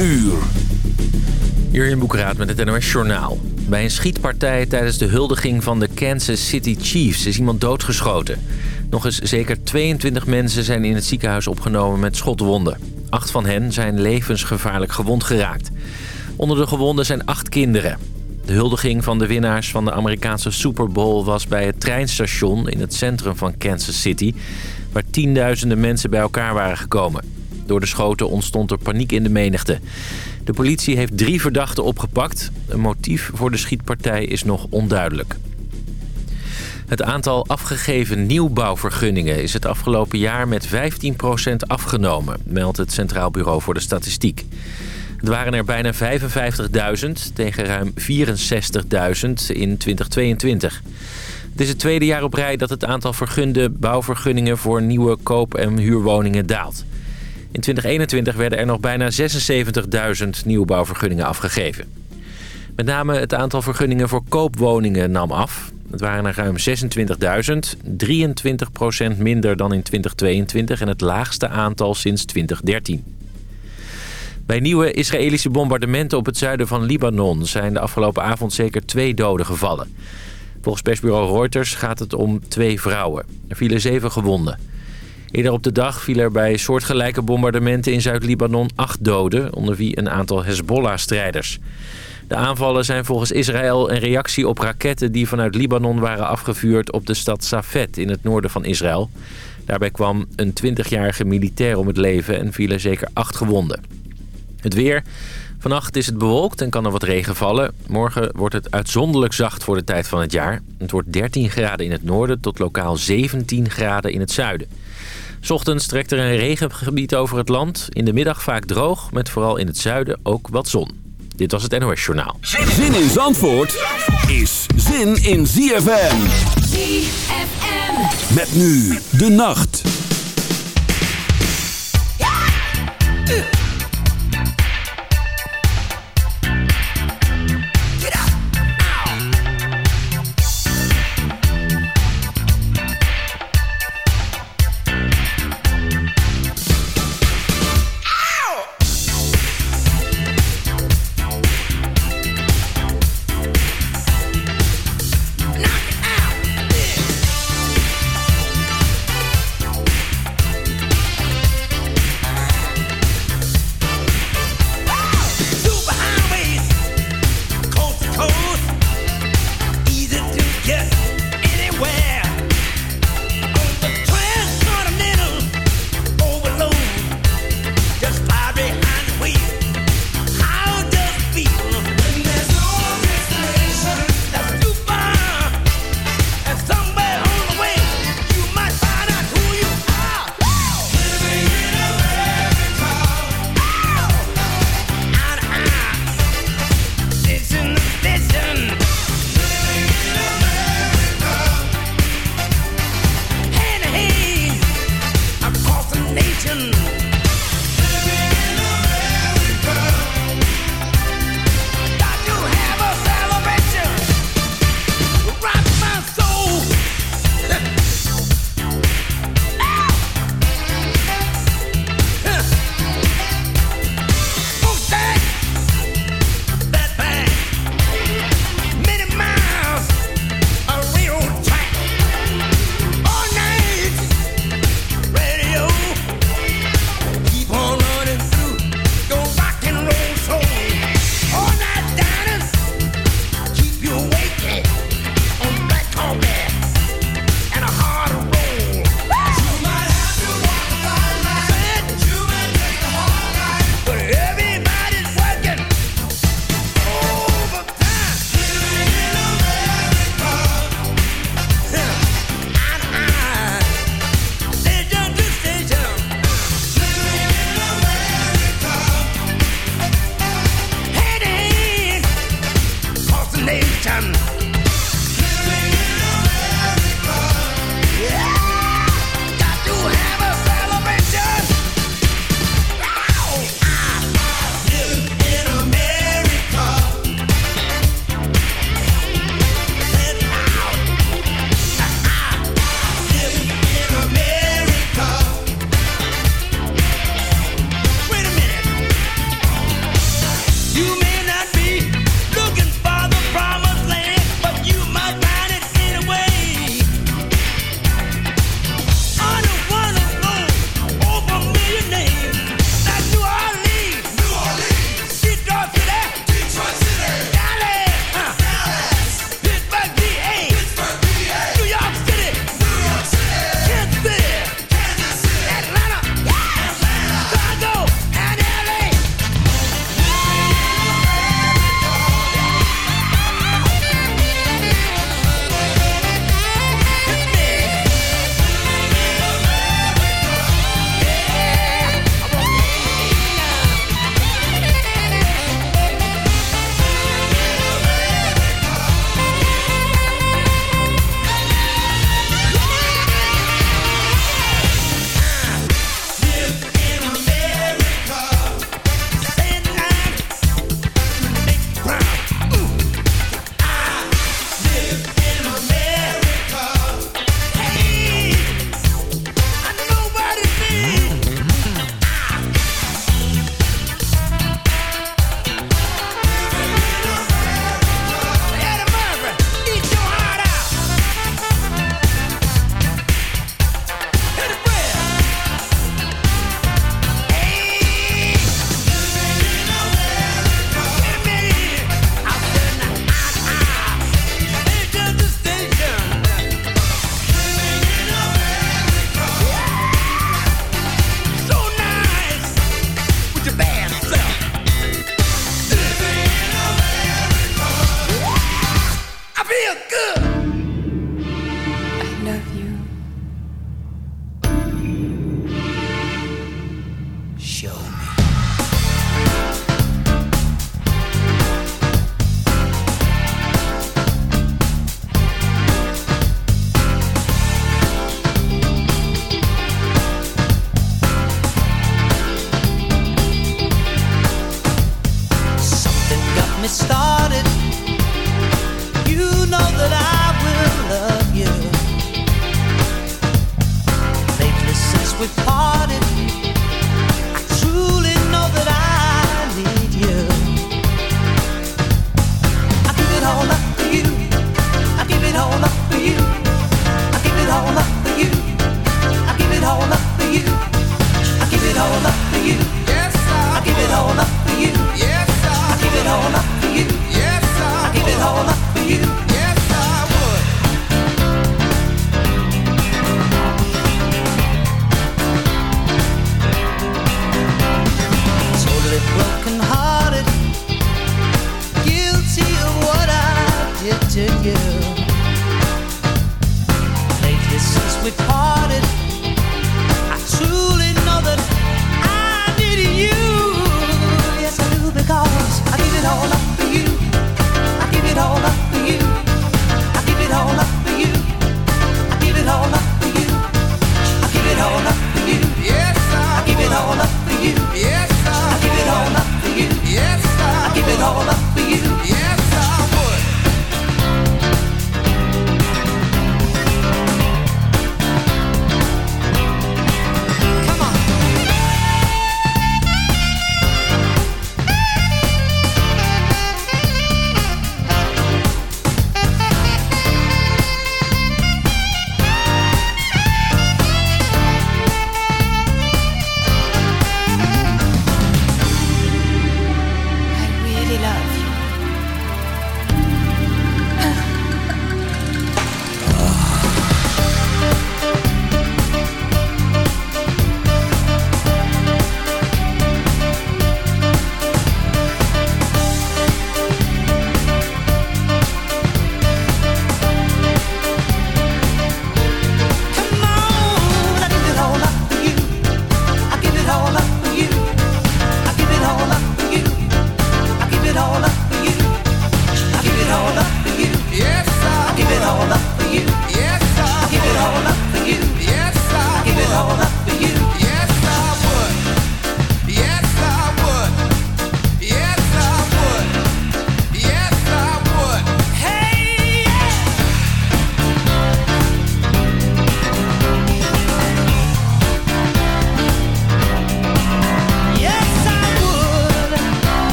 uur. Jurjen Boekraat met het NOS Journaal. Bij een schietpartij tijdens de huldiging van de Kansas City Chiefs is iemand doodgeschoten. Nog eens zeker 22 mensen zijn in het ziekenhuis opgenomen met schotwonden. Acht van hen zijn levensgevaarlijk gewond geraakt. Onder de gewonden zijn acht kinderen. De huldiging van de winnaars van de Amerikaanse Super Bowl was bij het treinstation in het centrum van Kansas City... waar tienduizenden mensen bij elkaar waren gekomen. Door de schoten ontstond er paniek in de menigte. De politie heeft drie verdachten opgepakt. Een motief voor de schietpartij is nog onduidelijk. Het aantal afgegeven nieuwbouwvergunningen is het afgelopen jaar met 15% afgenomen, meldt het Centraal Bureau voor de Statistiek. Het waren er bijna 55.000 tegen ruim 64.000 in 2022. Het is het tweede jaar op rij dat het aantal vergunde bouwvergunningen voor nieuwe koop- en huurwoningen daalt. In 2021 werden er nog bijna 76.000 nieuwbouwvergunningen afgegeven. Met name het aantal vergunningen voor koopwoningen nam af. Het waren er ruim 26.000, 23% minder dan in 2022 en het laagste aantal sinds 2013. Bij nieuwe Israëlische bombardementen op het zuiden van Libanon... zijn de afgelopen avond zeker twee doden gevallen. Volgens persbureau Reuters gaat het om twee vrouwen. Er vielen zeven gewonden. Eerder op de dag vielen er bij soortgelijke bombardementen in Zuid-Libanon acht doden... onder wie een aantal Hezbollah-strijders. De aanvallen zijn volgens Israël een reactie op raketten... die vanuit Libanon waren afgevuurd op de stad Safed in het noorden van Israël. Daarbij kwam een 20-jarige militair om het leven en vielen zeker acht gewonden. Het weer. Vannacht is het bewolkt en kan er wat regen vallen. Morgen wordt het uitzonderlijk zacht voor de tijd van het jaar. Het wordt 13 graden in het noorden tot lokaal 17 graden in het zuiden. Ochtends trekt er een regengebied over het land. In de middag vaak droog, met vooral in het zuiden ook wat zon. Dit was het NOS Journaal. Zin in Zandvoort is zin in ZFM. ZFM. Met nu de nacht.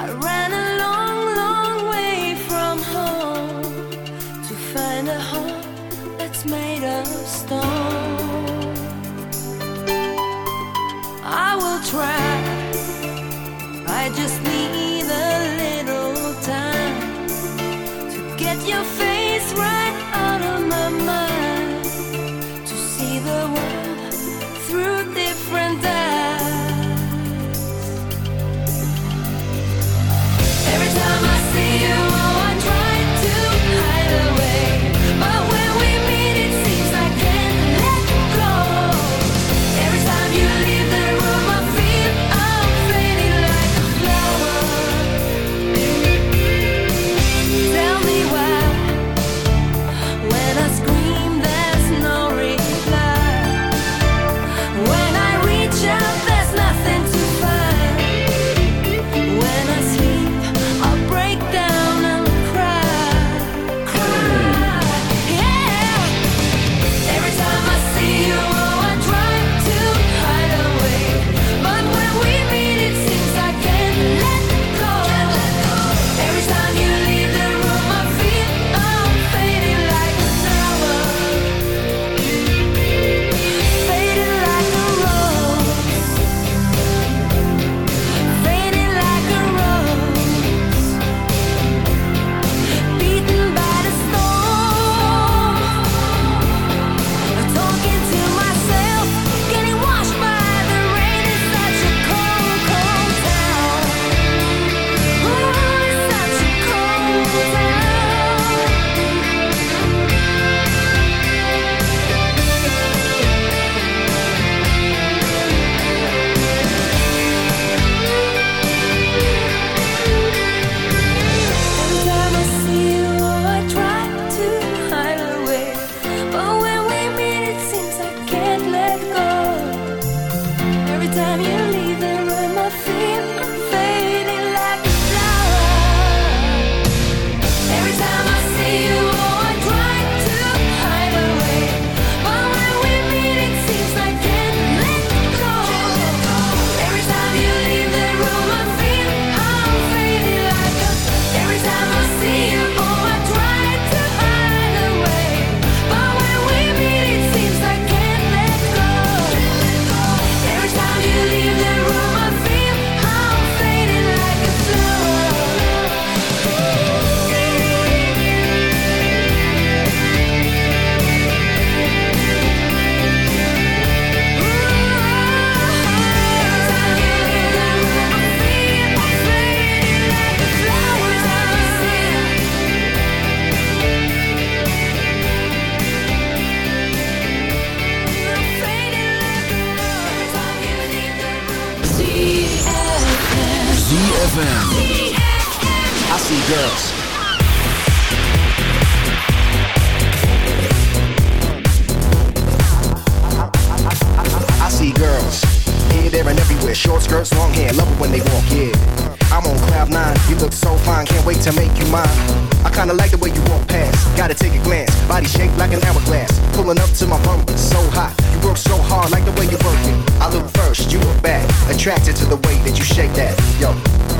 I ran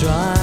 try.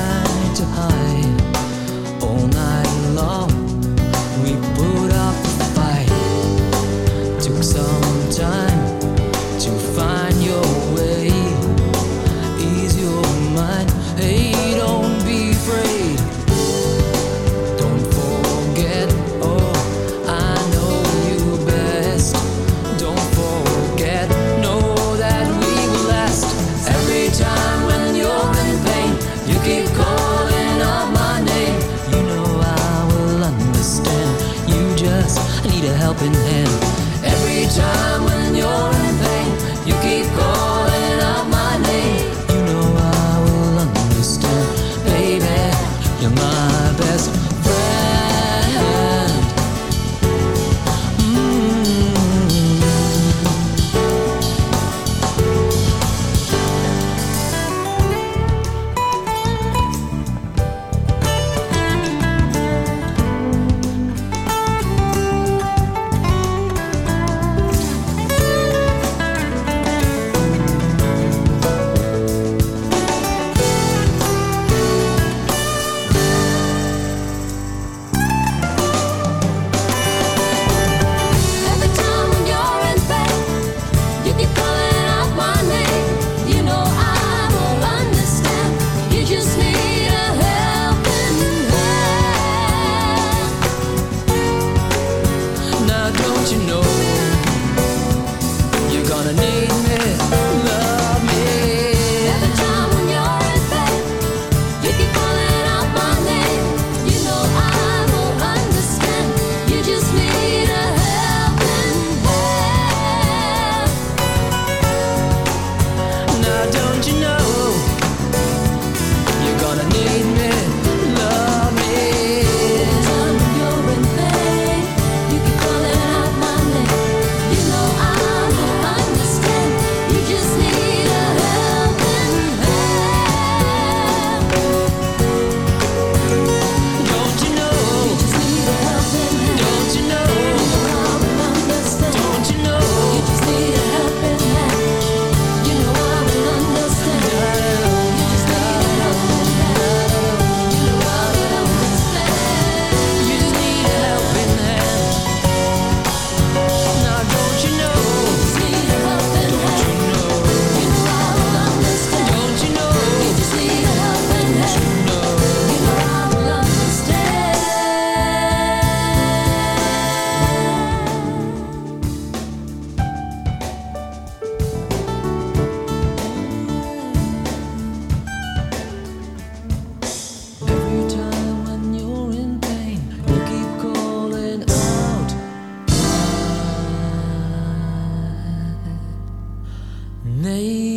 你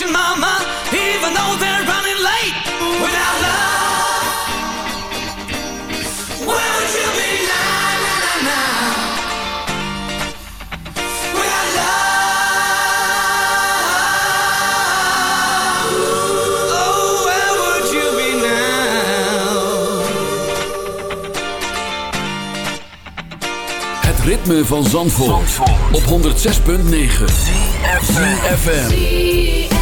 your mama, even though they're running late. Without love, where would you be now? When I love you. Oh, when will you be now? Het ritme van Zandvoort, Zandvoort. op 106.9 FM.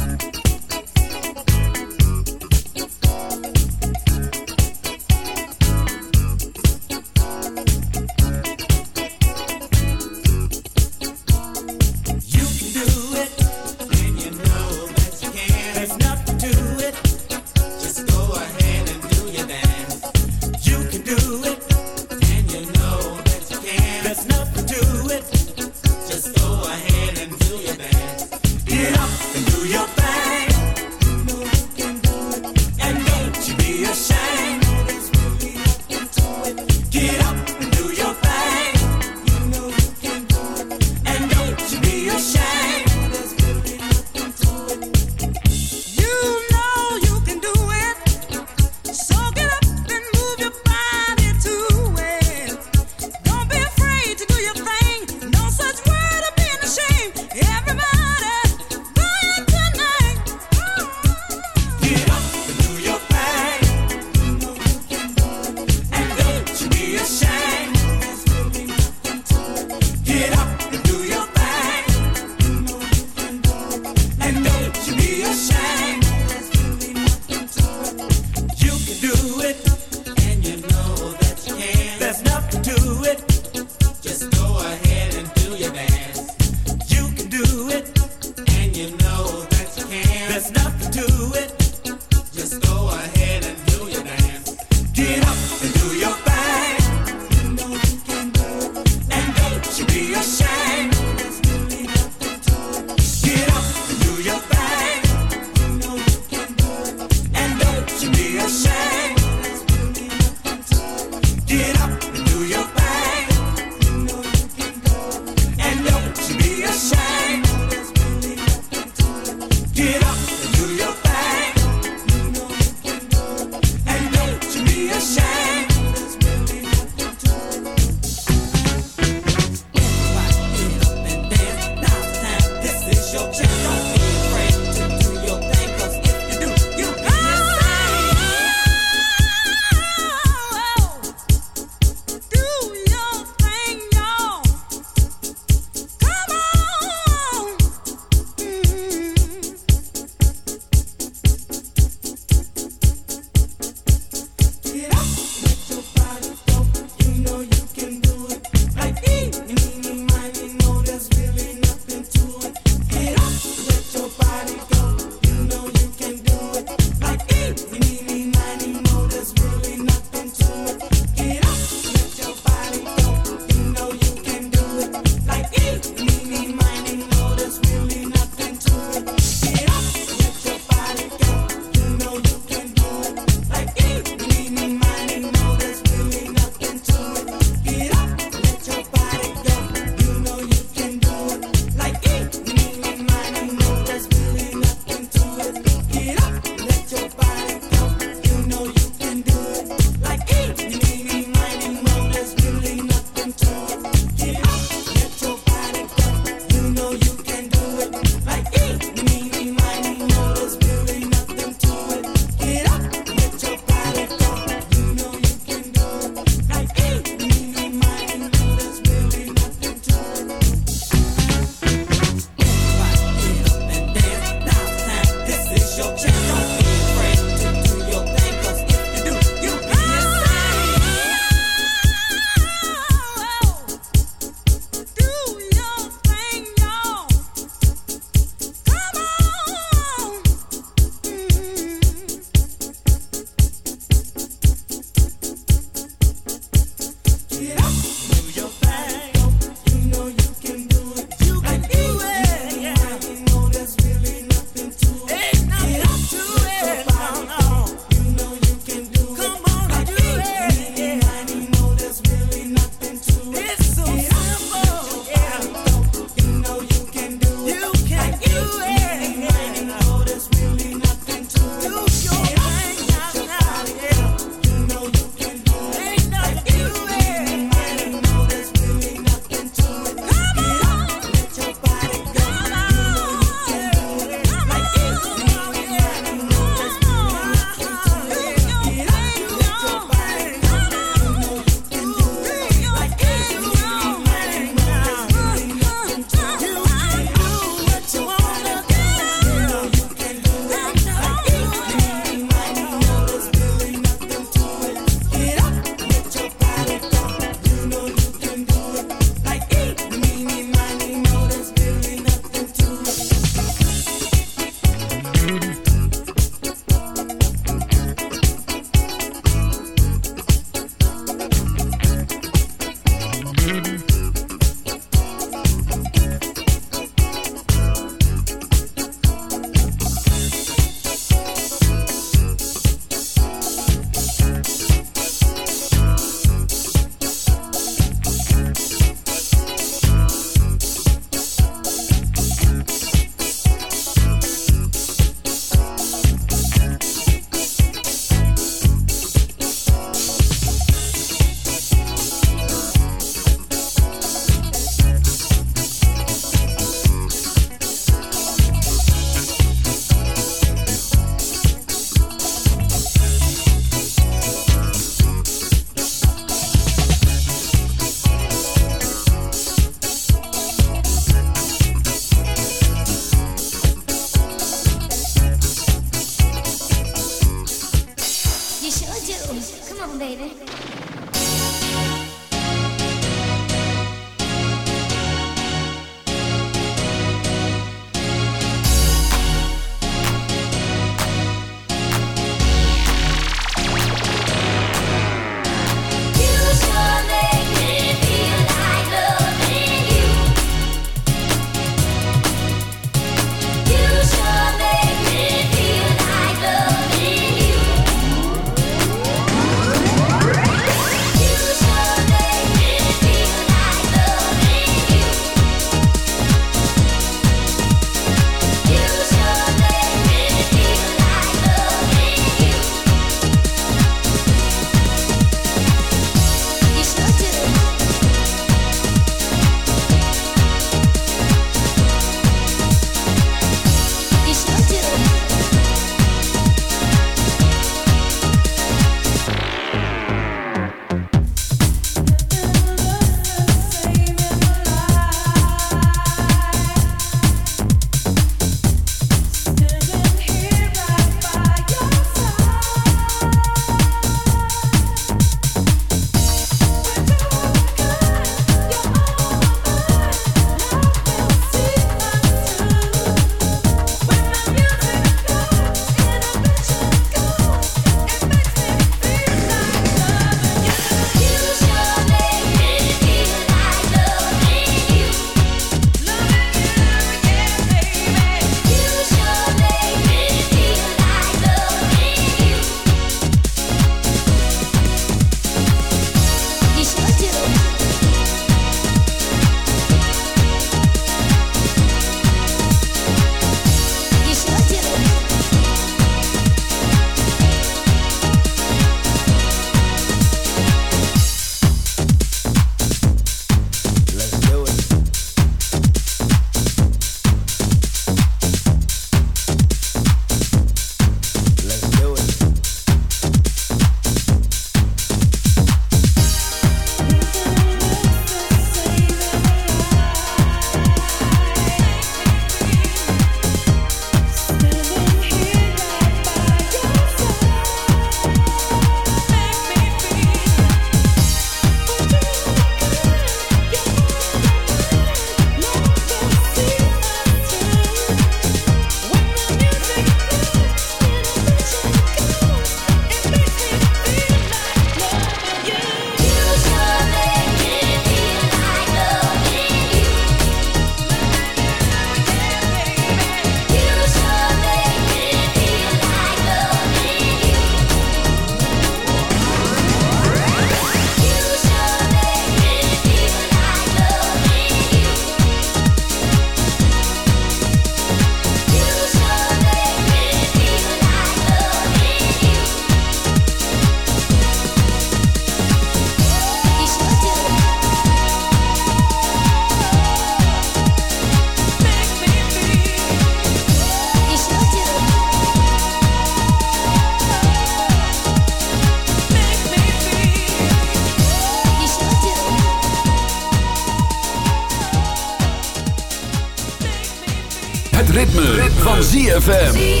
ZFM.